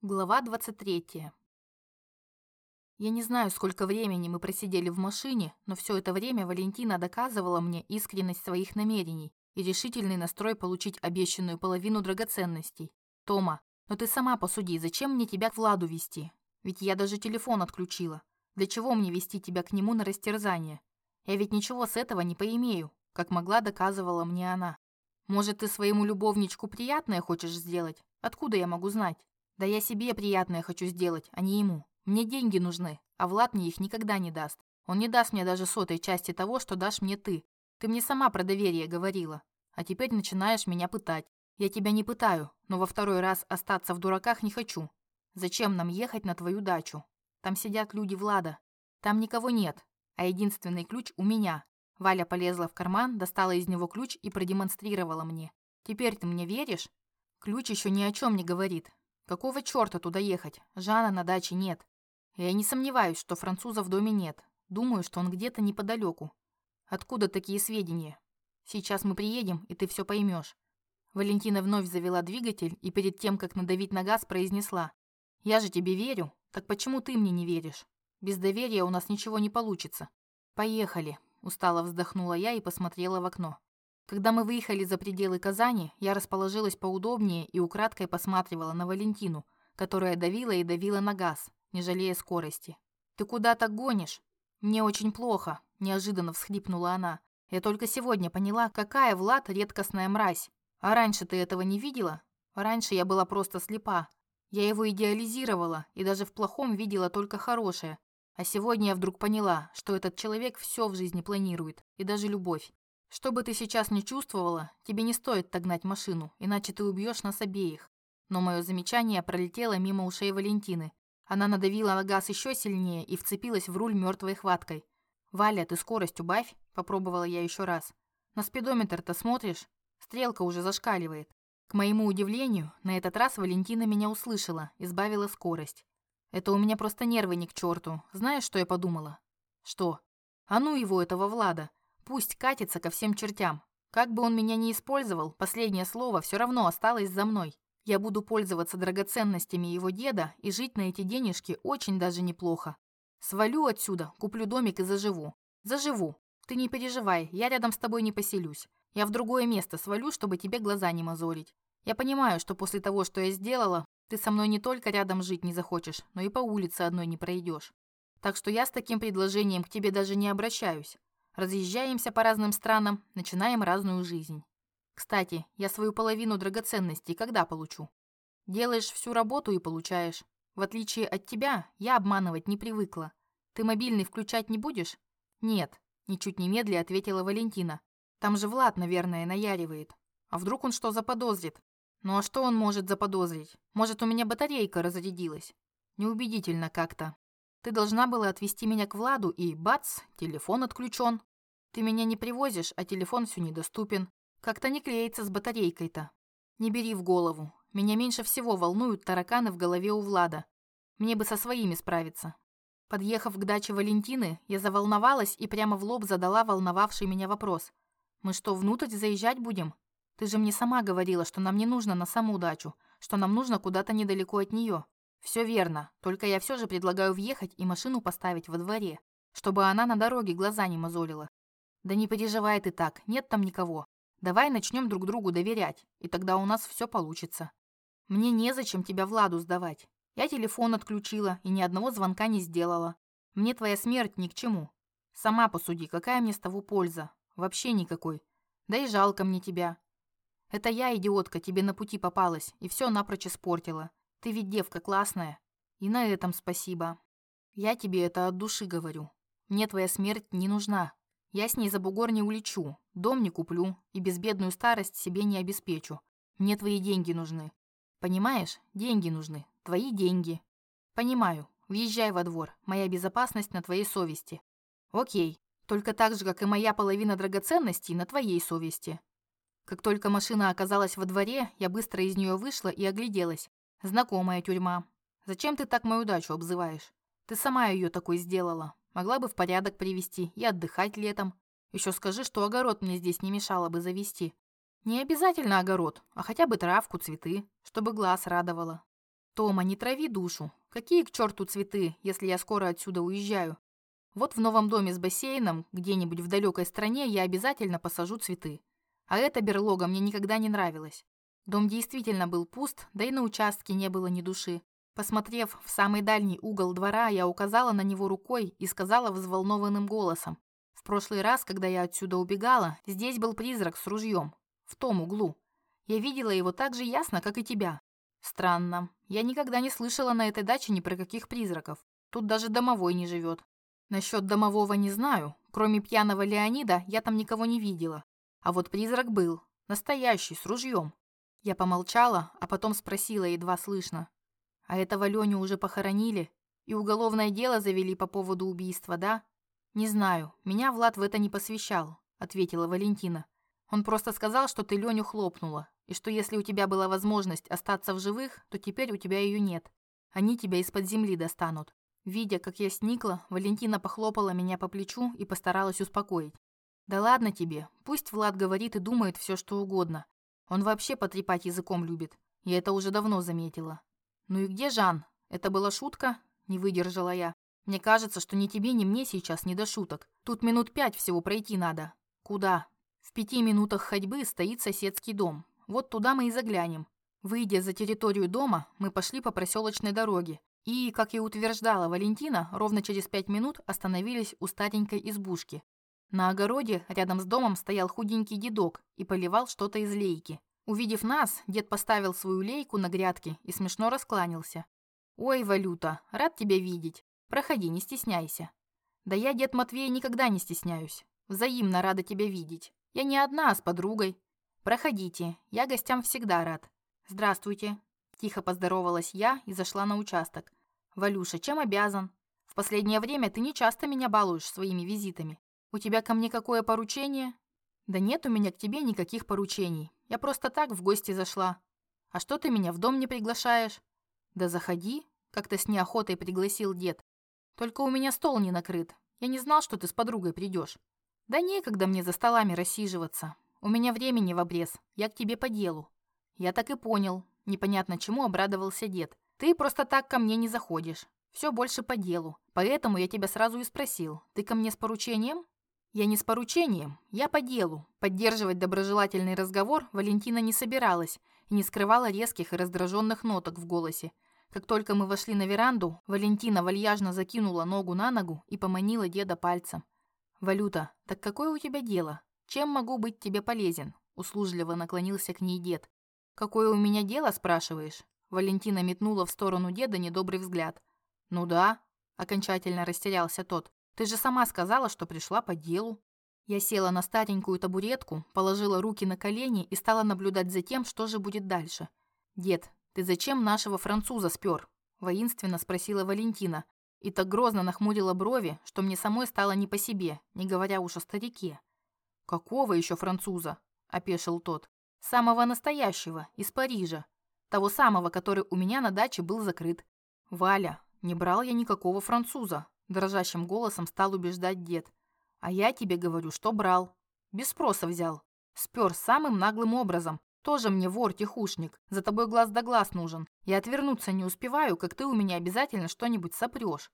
Глава 23. Я не знаю, сколько времени мы просидели в машине, но все это время Валентина доказывала мне искренность своих намерений и решительный настрой получить обещанную половину драгоценностей. Тома, но ты сама посуди, зачем мне тебя к Владу вести? Ведь я даже телефон отключила. Для чего мне вести тебя к нему на растерзание? Я ведь ничего с этого не поимею, как могла доказывала мне она. Может, ты своему любовничку приятное хочешь сделать? Откуда я могу знать? Да я себе приятное хочу сделать, а не ему. Мне деньги нужны, а Влад мне их никогда не даст. Он не даст мне даже сотой части того, что дашь мне ты. Ты мне сама про доверие говорила. А теперь начинаешь меня пытать. Я тебя не пытаю, но во второй раз остаться в дураках не хочу. Зачем нам ехать на твою дачу? Там сидят люди Влада. Там никого нет, а единственный ключ у меня. Валя полезла в карман, достала из него ключ и продемонстрировала мне. Теперь ты мне веришь? Ключ еще ни о чем не говорит. Какого черта туда ехать? Жана на даче нет. Я не сомневаюсь, что француза в доме нет. Думаю, что он где-то неподалеку. Откуда такие сведения? Сейчас мы приедем, и ты все поймешь. Валентина вновь завела двигатель и перед тем, как надавить на газ, произнесла. «Я же тебе верю. Так почему ты мне не веришь? Без доверия у нас ничего не получится. Поехали», – устало вздохнула я и посмотрела в окно. Когда мы выехали за пределы Казани, я расположилась поудобнее и украдкой посматривала на Валентину, которая давила и давила на газ, не жалея скорости. «Ты куда так гонишь?» «Мне очень плохо», – неожиданно всхлипнула она. «Я только сегодня поняла, какая Влад редкостная мразь. А раньше ты этого не видела? Раньше я была просто слепа. Я его идеализировала и даже в плохом видела только хорошее. А сегодня я вдруг поняла, что этот человек все в жизни планирует, и даже любовь. Что бы ты сейчас не чувствовала, тебе не стоит так гнать машину, иначе ты убьешь нас обеих. Но мое замечание пролетело мимо ушей Валентины. Она надавила на газ еще сильнее и вцепилась в руль мертвой хваткой. «Валя, ты скорость убавь», – попробовала я еще раз. «На спидометр-то смотришь? Стрелка уже зашкаливает». К моему удивлению, на этот раз Валентина меня услышала, избавила скорость. Это у меня просто нервы не к черту. Знаешь, что я подумала? Что? А ну его, этого Влада. Пусть катится ко всем чертям. Как бы он меня ни использовал, последнее слово все равно осталось за мной. Я буду пользоваться драгоценностями его деда и жить на эти денежки очень даже неплохо. Свалю отсюда, куплю домик и заживу. Заживу. Ты не переживай, я рядом с тобой не поселюсь. Я в другое место свалю, чтобы тебе глаза не мозолить. Я понимаю, что после того, что я сделала, ты со мной не только рядом жить не захочешь, но и по улице одной не пройдешь. Так что я с таким предложением к тебе даже не обращаюсь. Разъезжаемся по разным странам, начинаем разную жизнь. Кстати, я свою половину драгоценностей когда получу? Делаешь всю работу и получаешь. В отличие от тебя, я обманывать не привыкла. Ты мобильный включать не будешь? Нет, ничуть не медля ответила Валентина. Там же Влад, наверное, наяривает. А вдруг он что заподозрит? Ну а что он может заподозрить? Может, у меня батарейка разрядилась? Неубедительно как-то. Ты должна была отвезти меня к Владу, и бац, телефон отключен. Ты меня не привозишь, а телефон все недоступен. Как-то не клеится с батарейкой-то. Не бери в голову. Меня меньше всего волнуют тараканы в голове у Влада. Мне бы со своими справиться. Подъехав к даче Валентины, я заволновалась и прямо в лоб задала волновавший меня вопрос. «Мы что, внутрь заезжать будем? Ты же мне сама говорила, что нам не нужно на саму дачу, что нам нужно куда-то недалеко от нее. Все верно, только я все же предлагаю въехать и машину поставить во дворе, чтобы она на дороге глаза не мозолила. Да не переживай ты так, нет там никого. Давай начнем друг другу доверять, и тогда у нас все получится. Мне незачем тебя Владу сдавать. Я телефон отключила и ни одного звонка не сделала. Мне твоя смерть ни к чему. Сама посуди, какая мне с того польза? Вообще никакой. Да и жалко мне тебя. Это я, идиотка, тебе на пути попалась и все напрочь испортила. Ты ведь девка классная. И на этом спасибо. Я тебе это от души говорю. Мне твоя смерть не нужна. Я с ней за бугор не улечу, дом не куплю и безбедную старость себе не обеспечу. Мне твои деньги нужны. Понимаешь? Деньги нужны. Твои деньги. Понимаю. Въезжай во двор. Моя безопасность на твоей совести. Окей. Только так же, как и моя половина драгоценностей на твоей совести. Как только машина оказалась во дворе, я быстро из нее вышла и огляделась. Знакомая тюрьма. Зачем ты так мою дачу обзываешь? Ты сама ее такой сделала. Могла бы в порядок привести и отдыхать летом. Еще скажи, что огород мне здесь не мешало бы завести. Не обязательно огород, а хотя бы травку, цветы, чтобы глаз радовало. Тома, не трави душу. Какие к черту цветы, если я скоро отсюда уезжаю? Вот в новом доме с бассейном, где-нибудь в далекой стране, я обязательно посажу цветы. А эта берлога мне никогда не нравилась. Дом действительно был пуст, да и на участке не было ни души. Посмотрев в самый дальний угол двора, я указала на него рукой и сказала взволнованным голосом. В прошлый раз, когда я отсюда убегала, здесь был призрак с ружьем. В том углу. Я видела его так же ясно, как и тебя. Странно. Я никогда не слышала на этой даче ни про каких призраков. Тут даже домовой не живет. Насчет домового не знаю. Кроме пьяного Леонида, я там никого не видела. А вот призрак был. Настоящий, с ружьем. Я помолчала, а потом спросила едва слышно. А этого Леню уже похоронили? И уголовное дело завели по поводу убийства, да? Не знаю, меня Влад в это не посвящал, ответила Валентина. Он просто сказал, что ты Леню хлопнула, и что если у тебя была возможность остаться в живых, то теперь у тебя ее нет. Они тебя из-под земли достанут. Видя, как я сникла, Валентина похлопала меня по плечу и постаралась успокоить. «Да ладно тебе, пусть Влад говорит и думает все, что угодно. Он вообще потрепать языком любит. Я это уже давно заметила». «Ну и где Жан? Это была шутка?» Не выдержала я. «Мне кажется, что ни тебе, ни мне сейчас не до шуток. Тут минут пять всего пройти надо». «Куда?» «В пяти минутах ходьбы стоит соседский дом. Вот туда мы и заглянем». Выйдя за территорию дома, мы пошли по проселочной дороге, и, как и утверждала Валентина, ровно через пять минут остановились у старенькой избушки. На огороде рядом с домом стоял худенький дедок и поливал что-то из лейки. Увидев нас, дед поставил свою лейку на грядке и смешно раскланялся. «Ой, Валюта, рад тебя видеть. Проходи, не стесняйся». «Да я, дед Матвей, никогда не стесняюсь. Взаимно рада тебя видеть. Я не одна, а с подругой. Проходите, я гостям всегда рад. Здравствуйте». Тихо поздоровалась я и зашла на участок. «Валюша, чем обязан? В последнее время ты не часто меня балуешь своими визитами. У тебя ко мне какое поручение?» «Да нет у меня к тебе никаких поручений. Я просто так в гости зашла. А что ты меня в дом не приглашаешь?» «Да заходи», — как-то с неохотой пригласил дед. «Только у меня стол не накрыт. Я не знал, что ты с подругой придешь. «Да некогда мне за столами рассиживаться. У меня времени в обрез. Я к тебе по делу». «Я так и понял». Непонятно чему обрадовался дед. Ты просто так ко мне не заходишь. Все больше по делу. Поэтому я тебя сразу и спросил. Ты ко мне с поручением? Я не с поручением, я по делу. Поддерживать доброжелательный разговор Валентина не собиралась и не скрывала резких и раздраженных ноток в голосе. Как только мы вошли на веранду, Валентина вальяжно закинула ногу на ногу и поманила деда пальцем. «Валюта, так какое у тебя дело? Чем могу быть тебе полезен?» Услужливо наклонился к ней дед. «Какое у меня дело, спрашиваешь?» Валентина метнула в сторону деда недобрый взгляд. «Ну да», — окончательно растерялся тот. «Ты же сама сказала, что пришла по делу». Я села на старенькую табуретку, положила руки на колени и стала наблюдать за тем, что же будет дальше. «Дед, ты зачем нашего француза спер?» – воинственно спросила Валентина. И так грозно нахмурила брови, что мне самой стало не по себе, не говоря уж о старике. «Какого еще француза?» – опешил тот. «Самого настоящего, из Парижа. Того самого, который у меня на даче был закрыт. Валя, не брал я никакого француза, дрожащим голосом стал убеждать дед. А я тебе говорю, что брал. Без спроса взял. Спер самым наглым образом. Тоже мне вор-тихушник. За тобой глаз да глаз нужен. Я отвернуться не успеваю, как ты у меня обязательно что-нибудь сопрешь.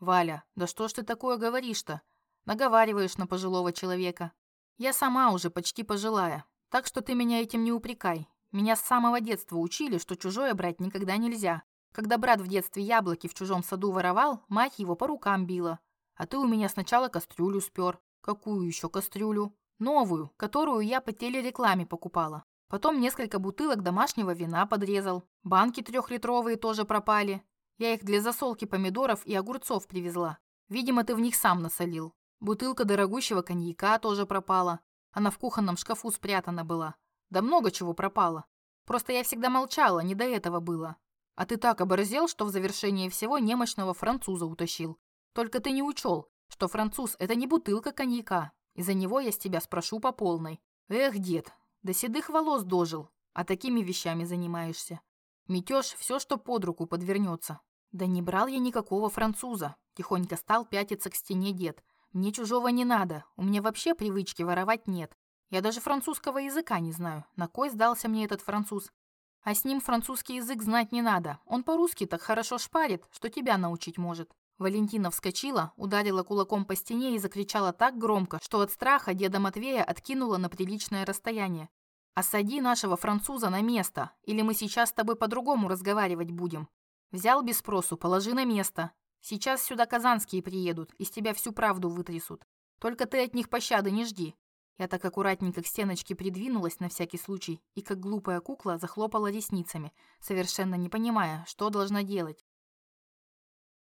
Валя, да что ж ты такое говоришь-то? Наговариваешь на пожилого человека. Я сама уже почти пожилая, так что ты меня этим не упрекай. Меня с самого детства учили, что чужое брать никогда нельзя. Когда брат в детстве яблоки в чужом саду воровал, мать его по рукам била. А ты у меня сначала кастрюлю спер. Какую еще кастрюлю? Новую, которую я по телерекламе покупала. Потом несколько бутылок домашнего вина подрезал. Банки трехлитровые тоже пропали. Я их для засолки помидоров и огурцов привезла. Видимо, ты в них сам насолил. Бутылка дорогущего коньяка тоже пропала. Она в кухонном шкафу спрятана была. Да много чего пропало. Просто я всегда молчала, не до этого было. А ты так оборзел, что в завершение всего немощного француза утащил. Только ты не учел, что француз – это не бутылка коньяка. И за него я с тебя спрошу по полной. Эх, дед, до седых волос дожил, а такими вещами занимаешься. Метешь все, что под руку подвернется. Да не брал я никакого француза. Тихонько стал пятиться к стене дед. Мне чужого не надо, у меня вообще привычки воровать нет. Я даже французского языка не знаю. На кой сдался мне этот француз? А с ним французский язык знать не надо. Он по-русски так хорошо шпарит, что тебя научить может. Валентина вскочила, ударила кулаком по стене и закричала так громко, что от страха деда Матвея откинула на приличное расстояние. «Осади нашего француза на место, или мы сейчас с тобой по-другому разговаривать будем. Взял без спросу, положи на место. Сейчас сюда казанские приедут, из тебя всю правду вытрясут. Только ты от них пощады не жди». Я так аккуратненько к стеночке придвинулась на всякий случай и, как глупая кукла, захлопала ресницами, совершенно не понимая, что должна делать.